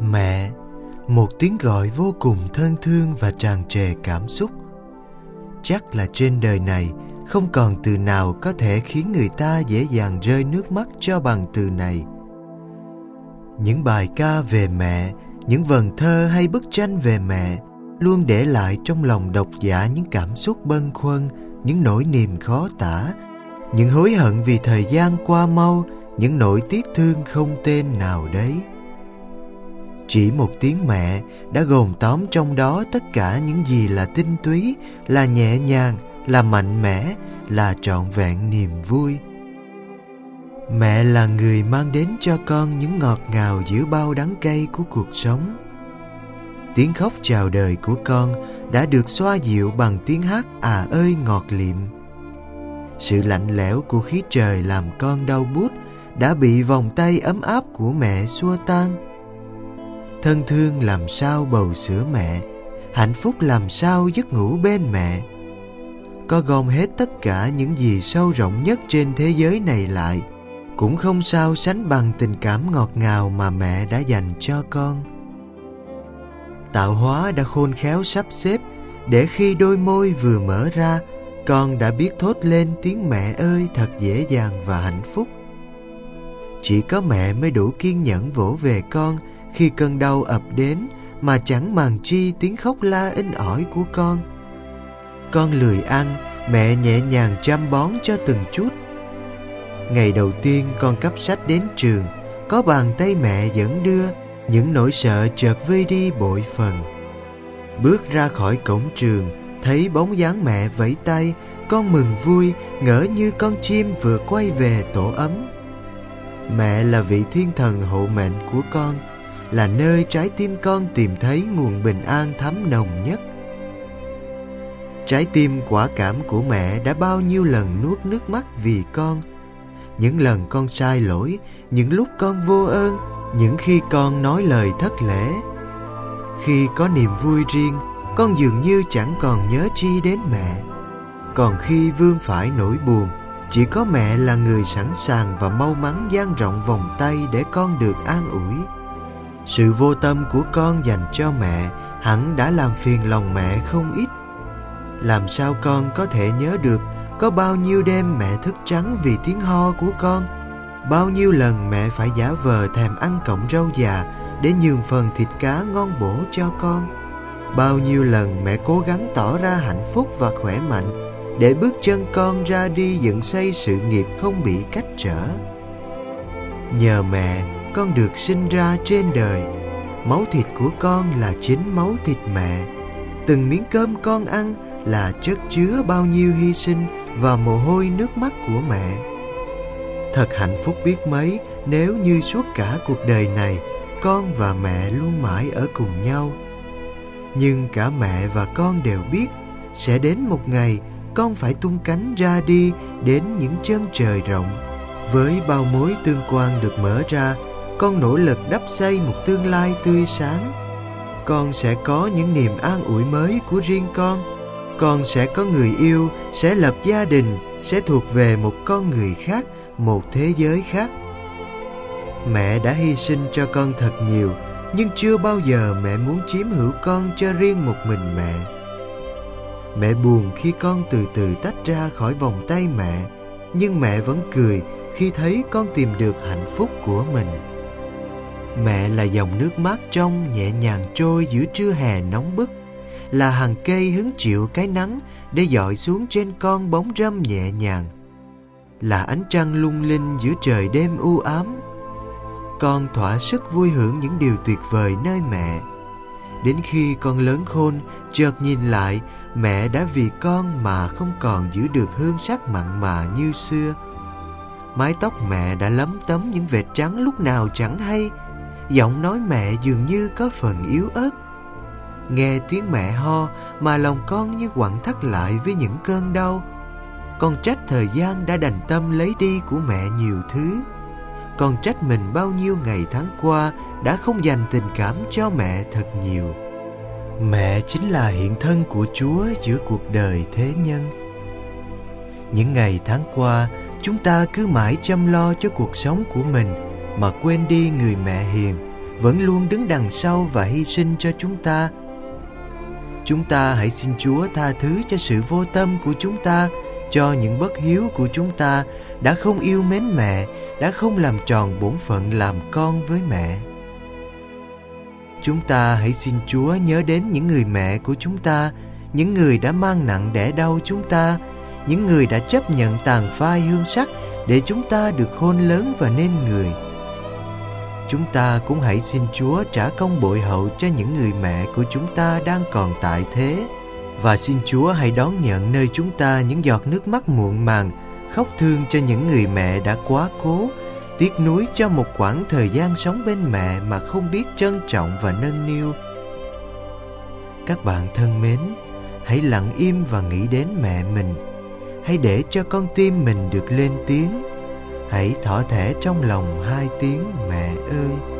mẹ, một tiếng gọi vô cùng thân thương và tràn trề cảm xúc. Chắc là trên đời này không còn từ nào có thể khiến người ta dễ dàng rơi nước mắt cho bằng từ này. Những bài ca về mẹ những vần thơ hay bức tranh về mẹ luôn để lại trong lòng độc giả những cảm xúc bâng khuâng những nỗi niềm khó tả những hối hận vì thời gian qua mau những nỗi tiếc thương không tên nào đấy chỉ một tiếng mẹ đã gồm tóm trong đó tất cả những gì là tinh túy, là nhẹ nhàng, là mạnh mẽ, là trọn vẹn niềm vui. Mẹ là người mang đến cho con những ngọt ngào giữa bao đắng cay của cuộc sống. Tiếng khóc chào đời của con đã được xoa dịu bằng tiếng hát à ơi ngọt liệm. Sự lạnh lẽo của khí trời làm con đau bút đã bị vòng tay ấm áp của mẹ xua tan thân thương làm sao bầu sữa mẹ, hạnh phúc làm sao giấc ngủ bên mẹ. Có gom hết tất cả những gì sâu rộng nhất trên thế giới này lại, cũng không sao sánh bằng tình cảm ngọt ngào mà mẹ đã dành cho con. Tạo hóa đã khôn khéo sắp xếp, để khi đôi môi vừa mở ra, con đã biết thốt lên tiếng mẹ ơi thật dễ dàng và hạnh phúc. Chỉ có mẹ mới đủ kiên nhẫn vỗ về con khi cơn đau ập đến mà chẳng màng chi tiếng khóc la in ỏi của con. Con lười ăn, mẹ nhẹ nhàng chăm bón cho từng chút. Ngày đầu tiên con cấp sách đến trường, có bàn tay mẹ dẫn đưa, những nỗi sợ chợt vơi đi bội phần. Bước ra khỏi cổng trường, thấy bóng dáng mẹ vẫy tay, con mừng vui, ngỡ như con chim vừa quay về tổ ấm. Mẹ là vị thiên thần hộ mệnh của con là nơi trái tim con tìm thấy nguồn bình an thấm nồng nhất. Trái tim quả cảm của mẹ đã bao nhiêu lần nuốt nước mắt vì con. Những lần con sai lỗi, những lúc con vô ơn, những khi con nói lời thất lễ. Khi có niềm vui riêng, con dường như chẳng còn nhớ chi đến mẹ. Còn khi vương phải nỗi buồn, chỉ có mẹ là người sẵn sàng và mau mắn dang rộng vòng tay để con được an ủi sự vô tâm của con dành cho mẹ, hẳn đã làm phiền lòng mẹ không ít. Làm sao con có thể nhớ được có bao nhiêu đêm mẹ thức trắng vì tiếng ho của con? Bao nhiêu lần mẹ phải giả vờ thèm ăn cọng rau già để nhường phần thịt cá ngon bổ cho con? Bao nhiêu lần mẹ cố gắng tỏ ra hạnh phúc và khỏe mạnh để bước chân con ra đi dựng xây sự nghiệp không bị cách trở? Nhờ mẹ con được sinh ra trên đời. Máu thịt của con là chính máu thịt mẹ. Từng miếng cơm con ăn là chất chứa bao nhiêu hy sinh và mồ hôi nước mắt của mẹ. Thật hạnh phúc biết mấy nếu như suốt cả cuộc đời này con và mẹ luôn mãi ở cùng nhau. Nhưng cả mẹ và con đều biết sẽ đến một ngày con phải tung cánh ra đi đến những chân trời rộng với bao mối tương quan được mở ra con nỗ lực đắp xây một tương lai tươi sáng. Con sẽ có những niềm an ủi mới của riêng con. Con sẽ có người yêu, sẽ lập gia đình, sẽ thuộc về một con người khác, một thế giới khác. Mẹ đã hy sinh cho con thật nhiều, nhưng chưa bao giờ mẹ muốn chiếm hữu con cho riêng một mình mẹ. Mẹ buồn khi con từ từ tách ra khỏi vòng tay mẹ, nhưng mẹ vẫn cười khi thấy con tìm được hạnh phúc của mình mẹ là dòng nước mát trong, nhẹ nhàng trôi giữa trưa hè nóng bức. Là hàng cây hứng chịu cái nắng để dọi xuống trên con bóng râm nhẹ nhàng. Là ánh trăng lung linh giữa trời đêm u ám. Con thỏa sức vui hưởng những điều tuyệt vời nơi mẹ. Đến khi con lớn khôn, chợt nhìn lại, mẹ đã vì con mà không còn giữ được hương sắc mặn mà như xưa. Mái tóc mẹ đã lấm tấm những vệt trắng lúc nào chẳng hay giọng nói mẹ dường như có phần yếu ớt. Nghe tiếng mẹ ho mà lòng con như quặn thắt lại với những cơn đau. Con trách thời gian đã đành tâm lấy đi của mẹ nhiều thứ. Con trách mình bao nhiêu ngày tháng qua đã không dành tình cảm cho mẹ thật nhiều. Mẹ chính là hiện thân của chúa giữa cuộc đời thế nhân. Những ngày tháng qua, chúng ta cứ mãi chăm lo cho cuộc sống của mình mà quên đi người mẹ hiền vẫn luôn đứng đằng sau và hy sinh cho chúng ta. Chúng ta hãy xin Chúa tha thứ cho sự vô tâm của chúng ta, cho những bất hiếu của chúng ta đã không yêu mến mẹ, đã không làm tròn bổn phận làm con với mẹ. Chúng ta hãy xin Chúa nhớ đến những người mẹ của chúng ta, những người đã mang nặng đẻ đau chúng ta, những người đã chấp nhận tàn phai hương sắc để chúng ta được khôn lớn và nên người. Chúng ta cũng hãy xin Chúa trả công bội hậu cho những người mẹ của chúng ta đang còn tại thế. Và xin Chúa hãy đón nhận nơi chúng ta những giọt nước mắt muộn màng, khóc thương cho những người mẹ đã quá cố, tiếc nuối cho một quãng thời gian sống bên mẹ mà không biết trân trọng và nâng niu. Các bạn thân mến, hãy lặng im và nghĩ đến mẹ mình. Hãy để cho con tim mình được lên tiếng hãy thỏ thẻ trong lòng hai tiếng mẹ ơi.